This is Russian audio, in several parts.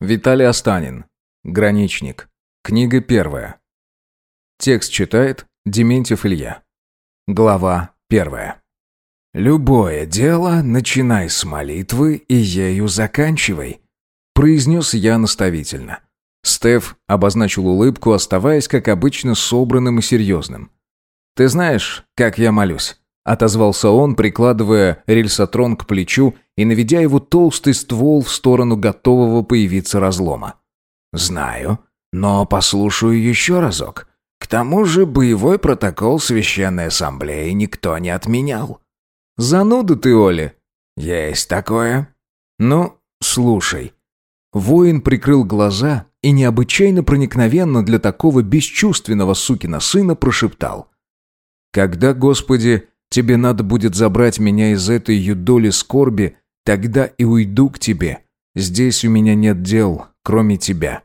Виталий Останин. Граничник. Книга первая. Текст читает Дементьев Илья. Глава первая. «Любое дело начинай с молитвы и ею заканчивай», произнес я наставительно. Стеф обозначил улыбку, оставаясь, как обычно, собранным и серьезным. «Ты знаешь, как я молюсь?» Отозвался он, прикладывая рельсотрон к плечу и наведя его толстый ствол в сторону готового появиться разлома. «Знаю, но послушаю еще разок. К тому же боевой протокол Священной Ассамблеи никто не отменял». «Зануда ты, Оля!» «Есть такое». «Ну, слушай». Воин прикрыл глаза и необычайно проникновенно для такого бесчувственного сукина сына прошептал. «Когда, Господи, Тебе надо будет забрать меня из этой юдоли скорби, тогда и уйду к тебе. Здесь у меня нет дел, кроме тебя».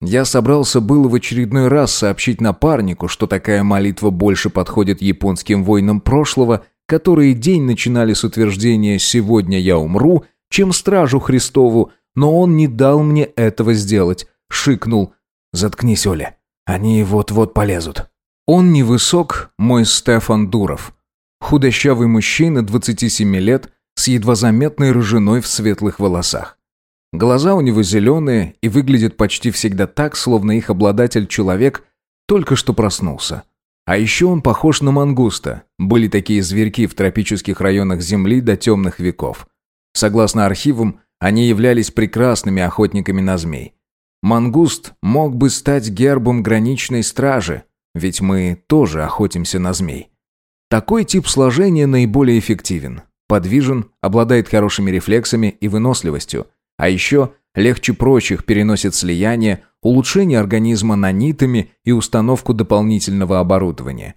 Я собрался было в очередной раз сообщить напарнику, что такая молитва больше подходит японским воинам прошлого, которые день начинали с утверждения «сегодня я умру», чем стражу Христову, но он не дал мне этого сделать, шикнул «Заткнись, Оля, они вот-вот полезут». Он невысок, мой Стефан Дуров. Худощавый мужчина 27 лет с едва заметной рыжиной в светлых волосах. Глаза у него зеленые и выглядят почти всегда так, словно их обладатель человек только что проснулся. А еще он похож на мангуста. Были такие зверьки в тропических районах Земли до темных веков. Согласно архивам, они являлись прекрасными охотниками на змей. Мангуст мог бы стать гербом граничной стражи, ведь мы тоже охотимся на змей. Такой тип сложения наиболее эффективен. Подвижен, обладает хорошими рефлексами и выносливостью. А еще легче прочих переносит слияние, улучшение организма нанитами и установку дополнительного оборудования.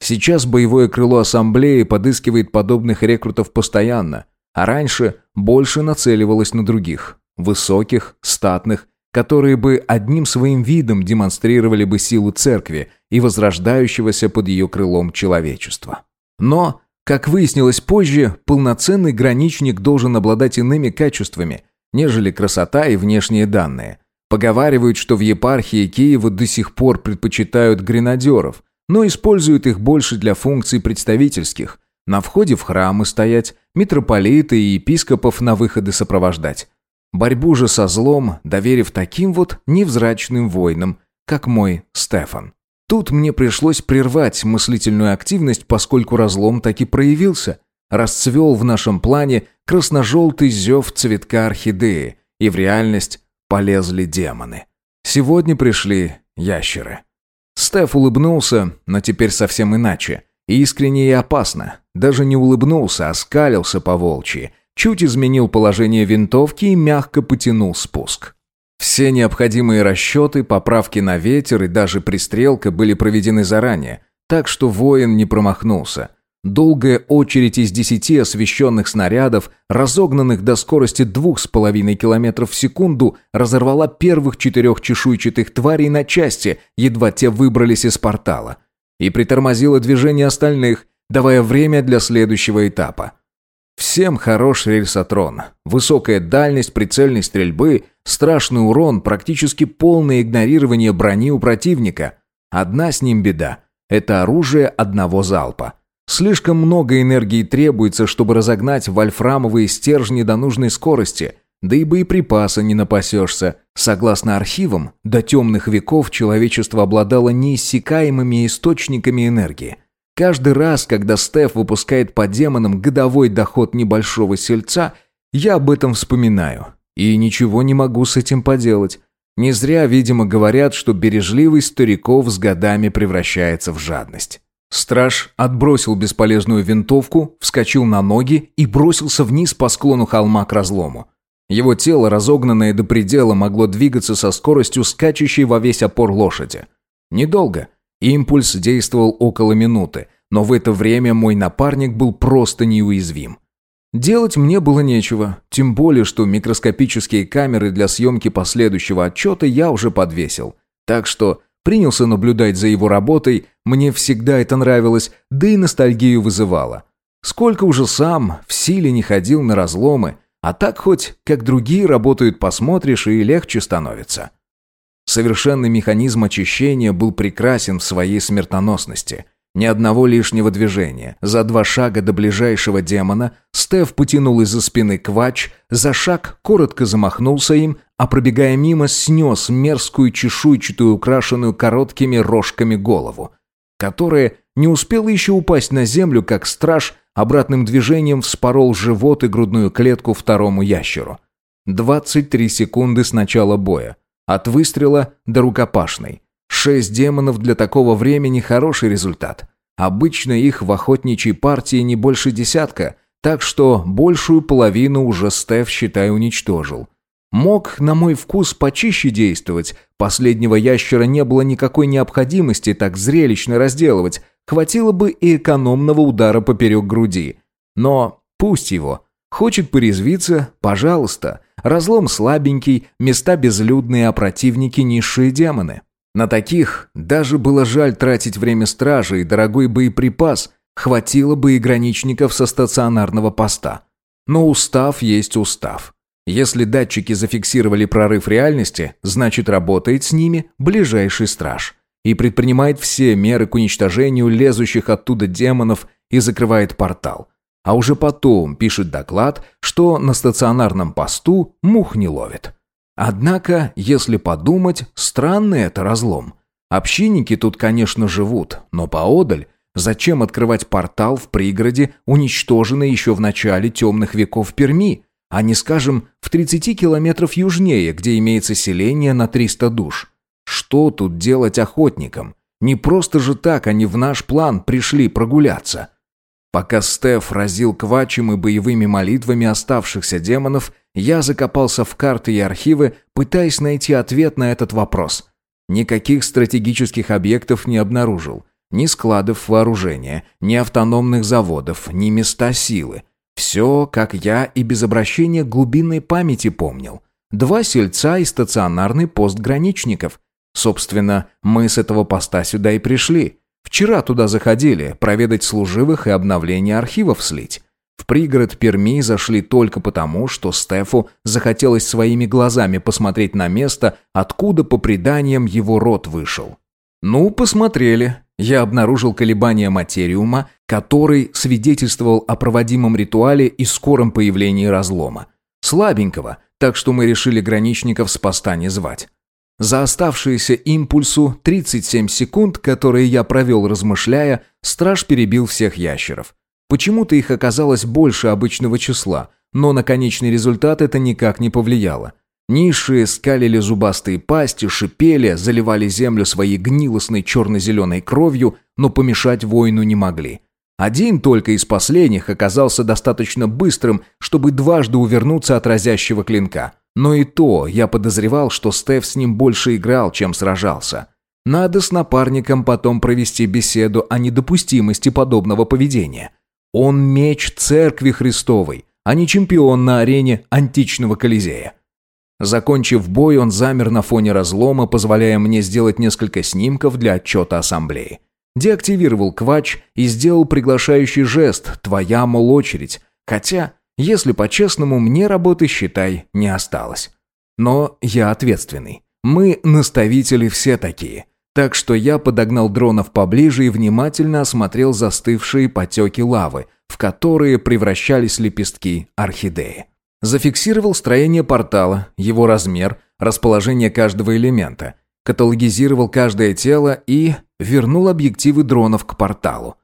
Сейчас боевое крыло ассамблеи подыскивает подобных рекрутов постоянно, а раньше больше нацеливалось на других, высоких, статных, которые бы одним своим видом демонстрировали бы силу церкви и возрождающегося под ее крылом человечества. Но, как выяснилось позже, полноценный граничник должен обладать иными качествами, нежели красота и внешние данные. Поговаривают, что в епархии Киева до сих пор предпочитают гренадеров, но используют их больше для функций представительских, на входе в храмы стоять, митрополиты и епископов на выходы сопровождать. Борьбу же со злом доверив таким вот невзрачным воинам, как мой Стефан. Тут мне пришлось прервать мыслительную активность, поскольку разлом таки проявился. Расцвел в нашем плане красно-желтый зев цветка орхидеи, и в реальность полезли демоны. Сегодня пришли ящеры. Стеф улыбнулся, но теперь совсем иначе. Искренне и опасно. Даже не улыбнулся, а скалился по волчьи чуть изменил положение винтовки и мягко потянул спуск. Все необходимые расчеты, поправки на ветер и даже пристрелка были проведены заранее, так что воин не промахнулся. Долгая очередь из десяти освещенных снарядов, разогнанных до скорости двух с половиной километров в секунду, разорвала первых четырех чешуйчатых тварей на части, едва те выбрались из портала. И притормозила движение остальных, давая время для следующего этапа. Всем хорош рельсотрон. Высокая дальность прицельной стрельбы, страшный урон, практически полное игнорирование брони у противника. Одна с ним беда. Это оружие одного залпа. Слишком много энергии требуется, чтобы разогнать вольфрамовые стержни до нужной скорости, да и боеприпаса не напасешься. Согласно архивам, до темных веков человечество обладало неиссякаемыми источниками энергии. Каждый раз, когда Стеф выпускает по демонам годовой доход небольшого сельца, я об этом вспоминаю. И ничего не могу с этим поделать. Не зря, видимо, говорят, что бережливый стариков с годами превращается в жадность. Страж отбросил бесполезную винтовку, вскочил на ноги и бросился вниз по склону холма к разлому. Его тело, разогнанное до предела, могло двигаться со скоростью скачущей во весь опор лошади. Недолго – Импульс действовал около минуты, но в это время мой напарник был просто неуязвим. Делать мне было нечего, тем более, что микроскопические камеры для съемки последующего отчета я уже подвесил. Так что принялся наблюдать за его работой, мне всегда это нравилось, да и ностальгию вызывало. Сколько уже сам в силе не ходил на разломы, А так хоть, как другие работают, посмотришь, и легче становится. Совершенный механизм очищения был прекрасен в своей смертоносности. Ни одного лишнего движения. За два шага до ближайшего демона Стеф потянул из-за спины квач, за шаг коротко замахнулся им, а пробегая мимо, снес мерзкую чешуйчатую, украшенную короткими рожками голову, которая не успела еще упасть на землю, как страж обратным движением вспорол живот и грудную клетку второму ящеру. 23 секунды с начала боя. От выстрела до рукопашной. Шесть демонов для такого времени хороший результат. Обычно их в охотничьей партии не больше десятка, так что большую половину уже Стеф, считай, уничтожил. Мог, на мой вкус, почище действовать. Последнего ящера не было никакой необходимости так зрелищно разделывать. Хватило бы и экономного удара поперек груди. Но пусть его. Хочет порезвиться? Пожалуйста. Разлом слабенький, места безлюдные, а противники низшие демоны. На таких даже было жаль тратить время стражи и дорогой боеприпас, хватило бы и граничников со стационарного поста. Но устав есть устав. Если датчики зафиксировали прорыв реальности, значит работает с ними ближайший страж и предпринимает все меры к уничтожению лезущих оттуда демонов и закрывает портал. А уже потом пишет доклад, что на стационарном посту мух не ловит. Однако, если подумать, странный это разлом. Общинники тут, конечно, живут, но поодаль зачем открывать портал в пригороде, уничтоженный еще в начале темных веков Перми, а не, скажем, в 30 километров южнее, где имеется селение на 300 душ? Что тут делать охотникам? Не просто же так они в наш план пришли прогуляться. Пока Стеф разил квачем и боевыми молитвами оставшихся демонов, я закопался в карты и архивы, пытаясь найти ответ на этот вопрос. Никаких стратегических объектов не обнаружил. Ни складов вооружения, ни автономных заводов, ни места силы. Все, как я и без обращения глубинной памяти помнил. Два сельца и стационарный пост граничников. Собственно, мы с этого поста сюда и пришли. Вчера туда заходили, проведать служивых и обновление архивов слить. В пригород Перми зашли только потому, что Стефу захотелось своими глазами посмотреть на место, откуда, по преданиям, его род вышел. Ну, посмотрели. Я обнаружил колебания материума, который свидетельствовал о проводимом ритуале и скором появлении разлома. Слабенького, так что мы решили граничников с поста не звать. За оставшиеся импульсу 37 секунд, которые я провел размышляя, страж перебил всех ящеров. Почему-то их оказалось больше обычного числа, но на конечный результат это никак не повлияло. Низшие скалили зубастые пасти, шипели, заливали землю своей гнилостной черно-зеленой кровью, но помешать воину не могли. Один только из последних оказался достаточно быстрым, чтобы дважды увернуться от разящего клинка – но и то я подозревал, что Стеф с ним больше играл, чем сражался. Надо с напарником потом провести беседу о недопустимости подобного поведения. Он меч церкви Христовой, а не чемпион на арене античного Колизея. Закончив бой, он замер на фоне разлома, позволяя мне сделать несколько снимков для отчета ассамблеи. Деактивировал квач и сделал приглашающий жест «Твоя, мол, очередь», хотя если по-честному, мне работы, считай, не осталось. Но я ответственный. Мы, наставители, все такие. Так что я подогнал дронов поближе и внимательно осмотрел застывшие потеки лавы, в которые превращались лепестки орхидеи. Зафиксировал строение портала, его размер, расположение каждого элемента, каталогизировал каждое тело и вернул объективы дронов к порталу.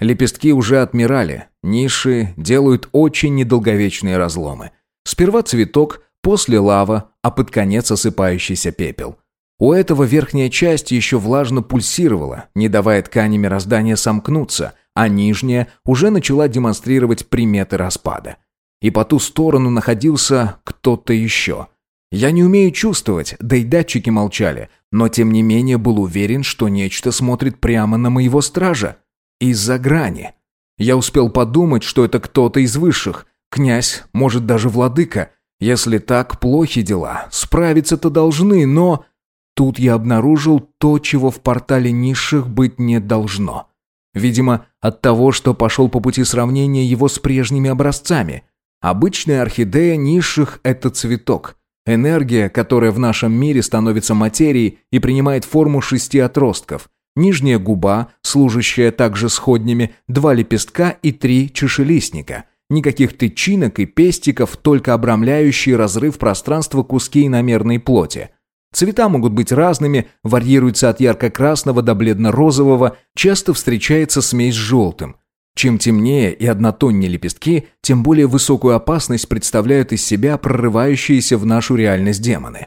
Лепестки уже отмирали, ниши делают очень недолговечные разломы. Сперва цветок, после лава, а под конец осыпающийся пепел. У этого верхняя часть еще влажно пульсировала, не давая ткани мироздания сомкнуться, а нижняя уже начала демонстрировать приметы распада. И по ту сторону находился кто-то еще. Я не умею чувствовать, да и датчики молчали, но тем не менее был уверен, что нечто смотрит прямо на моего стража. Из-за грани. Я успел подумать, что это кто-то из высших. Князь, может, даже владыка. Если так, плохи дела. Справиться-то должны, но... Тут я обнаружил то, чего в портале низших быть не должно. Видимо, от того, что пошел по пути сравнения его с прежними образцами. Обычная орхидея низших – это цветок. Энергия, которая в нашем мире становится материей и принимает форму шести отростков. Нижняя губа, служащая также сходнями, два лепестка и три чешелистника. Никаких тычинок и пестиков, только обрамляющие разрыв пространства куски иномерной плоти. Цвета могут быть разными, варьируются от ярко-красного до бледно-розового, часто встречается смесь с желтым. Чем темнее и однотоннее лепестки, тем более высокую опасность представляют из себя прорывающиеся в нашу реальность демоны.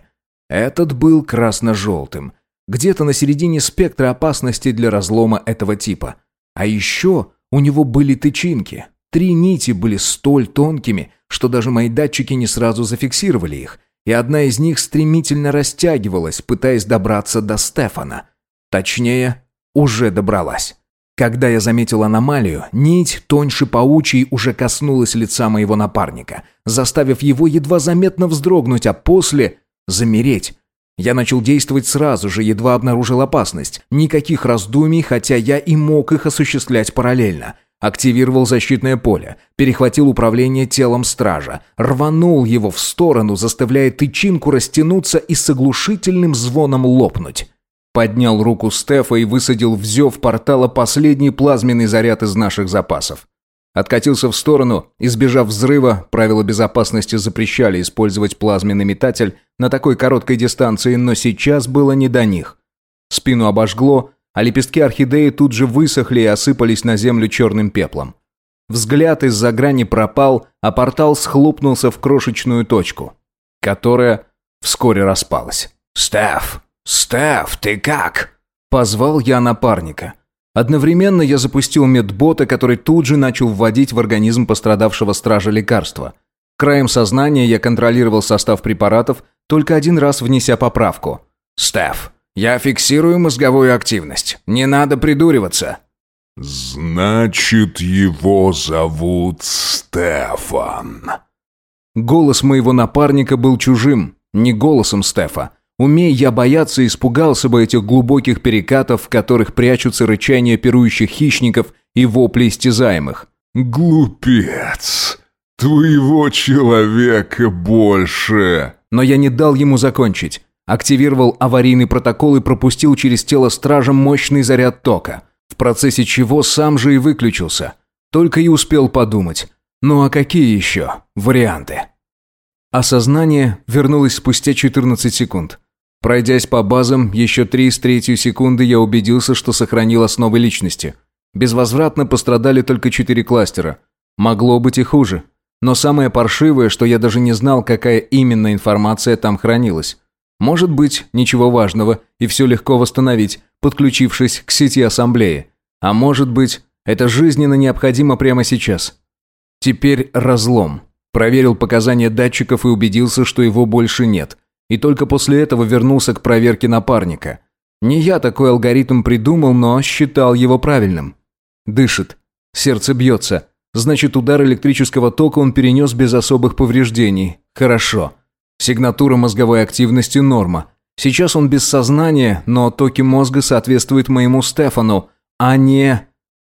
Этот был красно-желтым, где-то на середине спектра опасности для разлома этого типа. А еще у него были тычинки. Три нити были столь тонкими, что даже мои датчики не сразу зафиксировали их – и одна из них стремительно растягивалась, пытаясь добраться до Стефана. Точнее, уже добралась. Когда я заметил аномалию, нить тоньше паучьей уже коснулась лица моего напарника, заставив его едва заметно вздрогнуть, а после замереть. Я начал действовать сразу же, едва обнаружил опасность. Никаких раздумий, хотя я и мог их осуществлять параллельно – Активировал защитное поле, перехватил управление телом стража, рванул его в сторону, заставляя тычинку растянуться и с оглушительным звоном лопнуть. Поднял руку Стефа и высадил в зев портала последний плазменный заряд из наших запасов. Откатился в сторону, избежав взрыва, правила безопасности запрещали использовать плазменный метатель на такой короткой дистанции, но сейчас было не до них. Спину обожгло, а лепестки орхидеи тут же высохли и осыпались на землю черным пеплом. Взгляд из-за грани пропал, а портал схлопнулся в крошечную точку, которая вскоре распалась. «Стеф! Стеф, ты как?» Позвал я напарника. Одновременно я запустил медбота, который тут же начал вводить в организм пострадавшего стража лекарства. Краем сознания я контролировал состав препаратов, только один раз внеся поправку. «Стеф, я фиксирую мозговую активность. Не надо придуриваться. Значит, его зовут Стефан. Голос моего напарника был чужим, не голосом Стефа. Умей я бояться, испугался бы этих глубоких перекатов, в которых прячутся рычания пирующих хищников и вопли истязаемых. «Глупец! Твоего человека больше!» Но я не дал ему закончить. Активировал аварийный протокол и пропустил через тело стража мощный заряд тока, в процессе чего сам же и выключился. Только и успел подумать. Ну а какие еще варианты? Осознание вернулось спустя 14 секунд. Пройдясь по базам, еще 3 с третью секунды я убедился, что сохранил основы личности. Безвозвратно пострадали только 4 кластера. Могло быть и хуже. Но самое паршивое, что я даже не знал, какая именно информация там хранилась. Может быть, ничего важного, и все легко восстановить, подключившись к сети ассамблеи. А может быть, это жизненно необходимо прямо сейчас. Теперь разлом. Проверил показания датчиков и убедился, что его больше нет. И только после этого вернулся к проверке напарника. Не я такой алгоритм придумал, но считал его правильным. Дышит. Сердце бьется. Значит, удар электрического тока он перенес без особых повреждений. Хорошо. Сигнатура мозговой активности норма. Сейчас он без сознания, но токи мозга соответствуют моему Стефану, а не...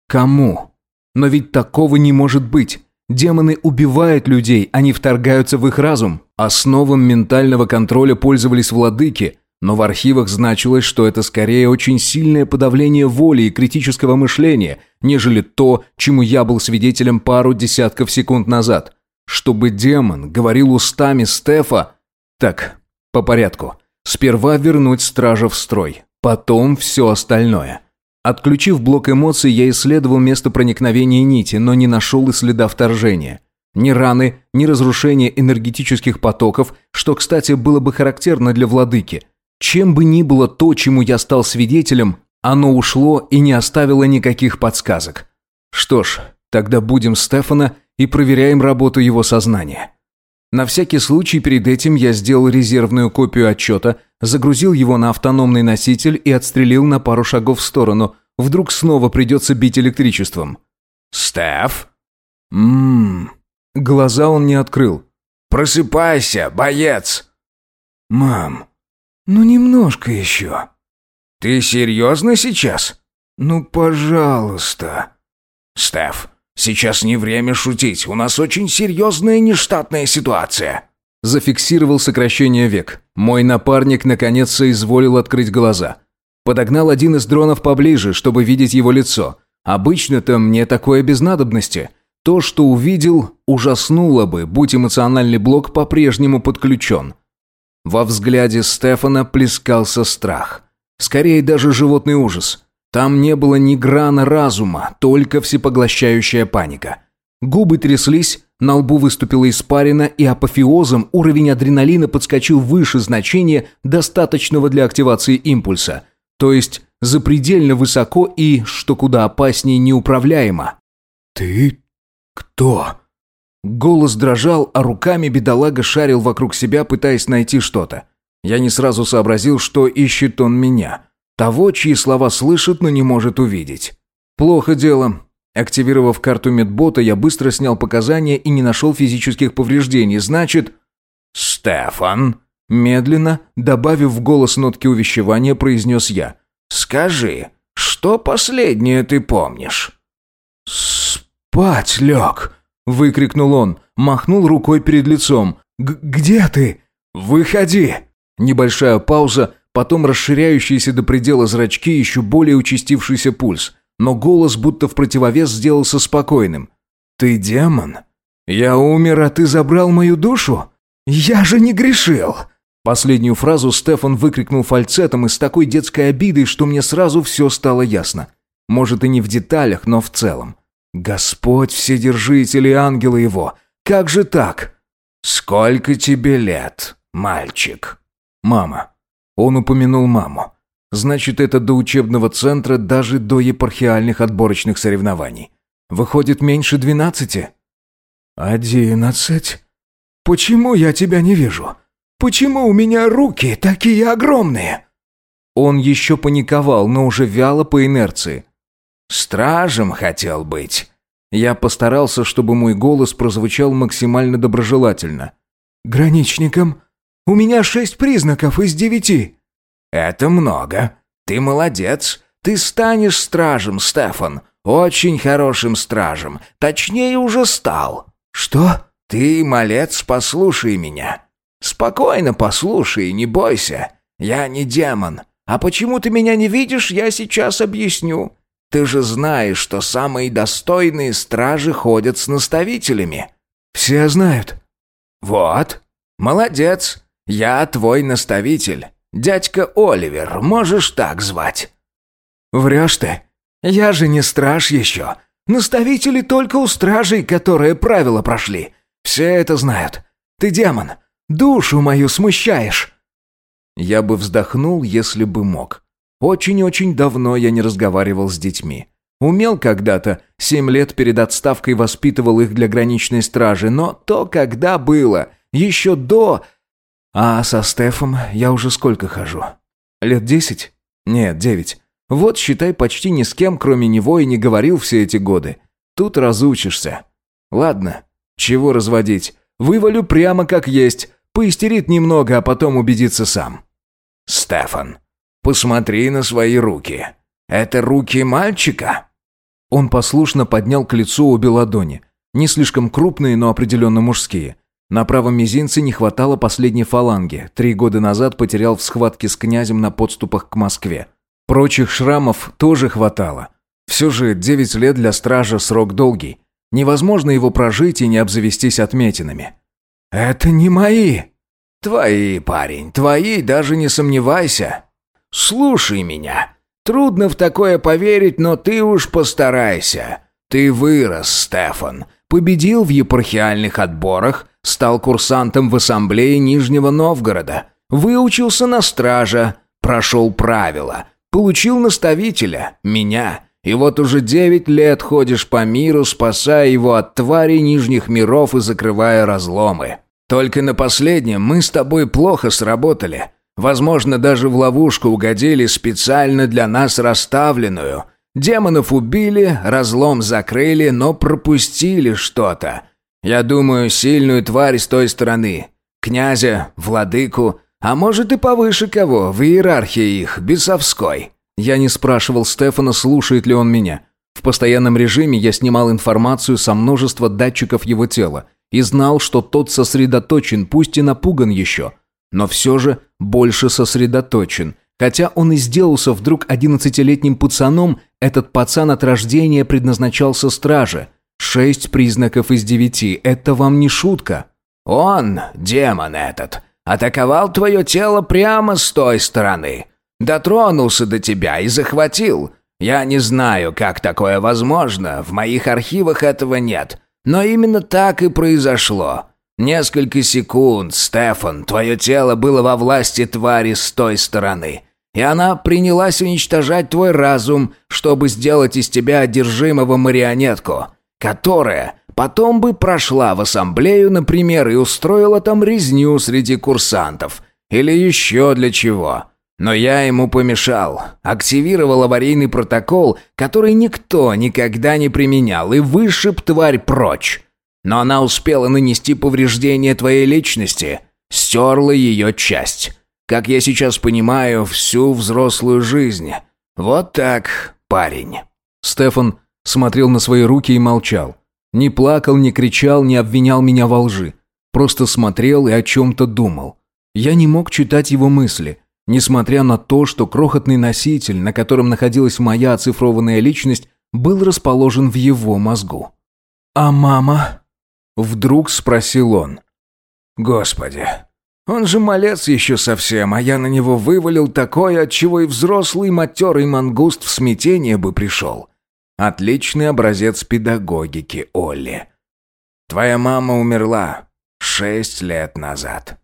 кому? Но ведь такого не может быть. Демоны убивают людей, они вторгаются в их разум. Основам ментального контроля пользовались владыки, но в архивах значилось, что это скорее очень сильное подавление воли и критического мышления, нежели то, чему я был свидетелем пару десятков секунд назад. Чтобы демон говорил устами Стефа, так, по порядку. Сперва вернуть стража в строй, потом все остальное. Отключив блок эмоций, я исследовал место проникновения нити, но не нашел и следа вторжения. Ни раны, ни разрушения энергетических потоков, что, кстати, было бы характерно для владыки. Чем бы ни было то, чему я стал свидетелем, оно ушло и не оставило никаких подсказок. Что ж, тогда будем Стефана и проверяем работу его сознания. На всякий случай перед этим я сделал резервную копию отчета, загрузил его на автономный носитель и отстрелил на пару шагов в сторону. Вдруг снова придется бить электричеством. «Стеф?» «Ммм...» Глаза он не открыл. «Просыпайся, боец!» «Мам, ну немножко еще». «Ты серьезно сейчас?» «Ну, пожалуйста». «Стеф, Сейчас не время шутить, у нас очень серьезная нештатная ситуация». Зафиксировал сокращение век. Мой напарник наконец соизволил открыть глаза. Подогнал один из дронов поближе, чтобы видеть его лицо. Обычно-то мне такое без надобности. То, что увидел, ужаснуло бы, будь эмоциональный блок по-прежнему подключен. Во взгляде Стефана плескался страх. Скорее даже животный ужас. Там не было ни грана разума, только всепоглощающая паника. Губы тряслись, на лбу выступила испарина, и апофеозом уровень адреналина подскочил выше значения, достаточного для активации импульса. То есть запредельно высоко и, что куда опаснее, неуправляемо. «Ты кто?» Голос дрожал, а руками бедолага шарил вокруг себя, пытаясь найти что-то. Я не сразу сообразил, что ищет он меня. Того, чьи слова слышит, но не может увидеть. Плохо дело. Активировав карту медбота, я быстро снял показания и не нашел физических повреждений. Значит... «Стефан!» Медленно, добавив в голос нотки увещевания, произнес я. «Скажи, что последнее ты помнишь?» «Спать лег!» — выкрикнул он, махнул рукой перед лицом. «Где ты? Выходи!» Небольшая пауза, потом расширяющиеся до предела зрачки, еще более участившийся пульс. Но голос будто в противовес сделался спокойным. «Ты демон? Я умер, а ты забрал мою душу? Я же не грешил!» Последнюю фразу Стефан выкрикнул фальцетом и с такой детской обидой, что мне сразу все стало ясно. Может и не в деталях, но в целом. «Господь Вседержитель и ангелы его! Как же так?» «Сколько тебе лет, мальчик?» «Мама». Он упомянул маму. Значит, это до учебного центра, даже до епархиальных отборочных соревнований. Выходит, меньше двенадцати? Одиннадцать? Почему я тебя не вижу? Почему у меня руки такие огромные? Он еще паниковал, но уже вяло по инерции. Стражем хотел быть. Я постарался, чтобы мой голос прозвучал максимально доброжелательно. Граничником? У меня шесть признаков из девяти. «Это много. Ты молодец. Ты станешь стражем, Стефан. Очень хорошим стражем. Точнее, уже стал». «Что?» «Ты, малец, послушай меня. Спокойно послушай, не бойся. Я не демон. А почему ты меня не видишь, я сейчас объясню. Ты же знаешь, что самые достойные стражи ходят с наставителями». «Все знают». «Вот. Молодец. Я твой наставитель. Дядька Оливер, можешь так звать». «Врешь ты. Я же не страж еще. Наставители только у стражей, которые правила прошли. Все это знают. Ты демон. Душу мою смущаешь». Я бы вздохнул, если бы мог. Очень-очень давно я не разговаривал с детьми. Умел когда-то, семь лет перед отставкой воспитывал их для граничной стражи, но то когда было, еще до а со Стефом я уже сколько хожу? Лет десять? Нет, девять. Вот, считай, почти ни с кем, кроме него, и не говорил все эти годы. Тут разучишься. Ладно, чего разводить? Вывалю прямо как есть. Поистерит немного, а потом убедится сам. «Стефан, посмотри на свои руки. Это руки мальчика?» Он послушно поднял к лицу обе ладони. Не слишком крупные, но определенно мужские. На правом мизинце не хватало последней фаланги. Три года назад потерял в схватке с князем на подступах к Москве. Прочих шрамов тоже хватало. Все же девять лет для стража срок долгий. Невозможно его прожить и не обзавестись отметинами. «Это не мои!» «Твои, парень, твои, даже не сомневайся. Слушай меня. Трудно в такое поверить, но ты уж постарайся. Ты вырос, Стефан, победил в епархиальных отборах, стал курсантом в ассамблее Нижнего Новгорода, выучился на стража, прошел правила, получил наставителя, меня, и вот уже девять лет ходишь по миру, спасая его от тварей Нижних миров и закрывая разломы. Только на последнем мы с тобой плохо сработали. Возможно, даже в ловушку угодили специально для нас расставленную. Демонов убили, разлом закрыли, но пропустили что-то. Я думаю, сильную тварь с той стороны. Князя, владыку, а может и повыше кого, в иерархии их, бесовской. Я не спрашивал Стефана, слушает ли он меня. В постоянном режиме я снимал информацию со множества датчиков его тела и знал, что тот сосредоточен, пусть и напуган еще, но все же больше сосредоточен. Хотя он и сделался вдруг одиннадцатилетним пацаном, этот пацан от рождения предназначался страже. Шесть признаков из девяти – это вам не шутка. «Он, демон этот, атаковал твое тело прямо с той стороны. Дотронулся до тебя и захватил. Я не знаю, как такое возможно, в моих архивах этого нет. Но именно так и произошло. Несколько секунд, Стефан, твое тело было во власти твари с той стороны. И она принялась уничтожать твой разум, чтобы сделать из тебя одержимого марионетку, которая потом бы прошла в ассамблею, например, и устроила там резню среди курсантов. Или еще для чего. Но я ему помешал. Активировал аварийный протокол, который никто никогда не применял, и вышиб тварь прочь. Но она успела нанести повреждение твоей личности, стерла ее часть. Как я сейчас понимаю, всю взрослую жизнь. Вот так, парень». Стефан смотрел на свои руки и молчал. Не плакал, не кричал, не обвинял меня во лжи. Просто смотрел и о чем-то думал. Я не мог читать его мысли – Несмотря на то, что крохотный носитель, на котором находилась моя оцифрованная личность, был расположен в его мозгу. «А мама?» Вдруг спросил он. «Господи, он же малец еще совсем, а я на него вывалил такое, от чего и взрослый матерый мангуст в смятение бы пришел. Отличный образец педагогики, Олли. Твоя мама умерла шесть лет назад».